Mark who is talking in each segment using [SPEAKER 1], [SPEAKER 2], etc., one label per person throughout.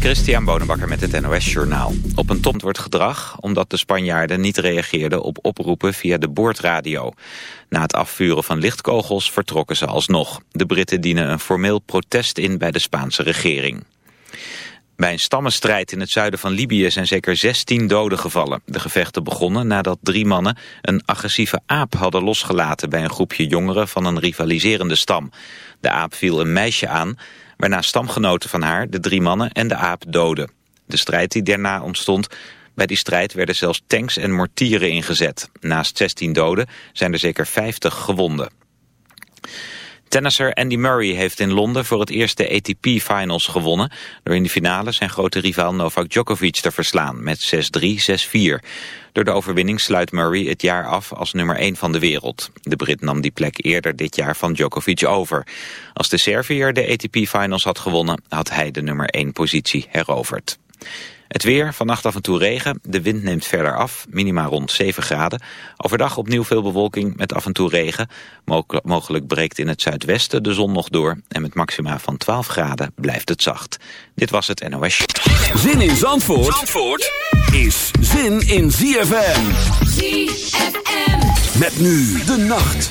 [SPEAKER 1] Christian Bonenbakker met het NOS Journaal. Op een tomt wordt gedrag omdat de Spanjaarden niet reageerden op oproepen via de boordradio. Na het afvuren van lichtkogels vertrokken ze alsnog. De Britten dienen een formeel protest in bij de Spaanse regering. Bij een stammenstrijd in het zuiden van Libië zijn zeker 16 doden gevallen. De gevechten begonnen nadat drie mannen een agressieve aap hadden losgelaten... bij een groepje jongeren van een rivaliserende stam. De aap viel een meisje aan, waarna stamgenoten van haar, de drie mannen en de aap doden. De strijd die daarna ontstond... Bij die strijd werden zelfs tanks en mortieren ingezet. Naast 16 doden zijn er zeker 50 gewonden. Tennisser Andy Murray heeft in Londen voor het eerst de ATP-finals gewonnen... door in de finale zijn grote rivaal Novak Djokovic te verslaan met 6-3, 6-4. Door de overwinning sluit Murray het jaar af als nummer 1 van de wereld. De Brit nam die plek eerder dit jaar van Djokovic over. Als de Serviër de ATP-finals had gewonnen, had hij de nummer 1 positie heroverd. Het weer, vannacht af en toe regen. De wind neemt verder af, minima rond 7 graden. Overdag opnieuw veel bewolking met af en toe regen. Mogelijk breekt in het zuidwesten de zon nog door. En met maxima van 12 graden blijft het zacht. Dit was het NOS.
[SPEAKER 2] Zin in Zandvoort, Zandvoort is zin in ZFM. ZFM. Met nu de nacht.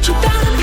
[SPEAKER 3] what you done.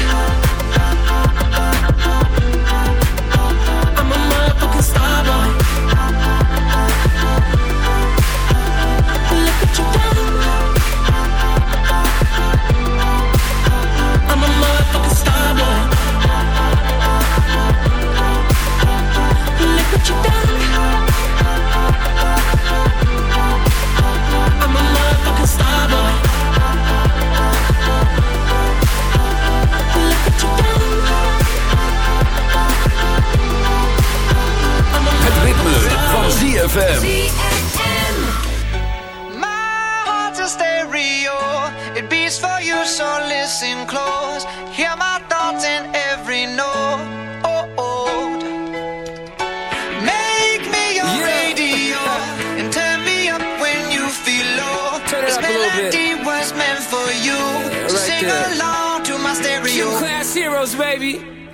[SPEAKER 4] ZFM.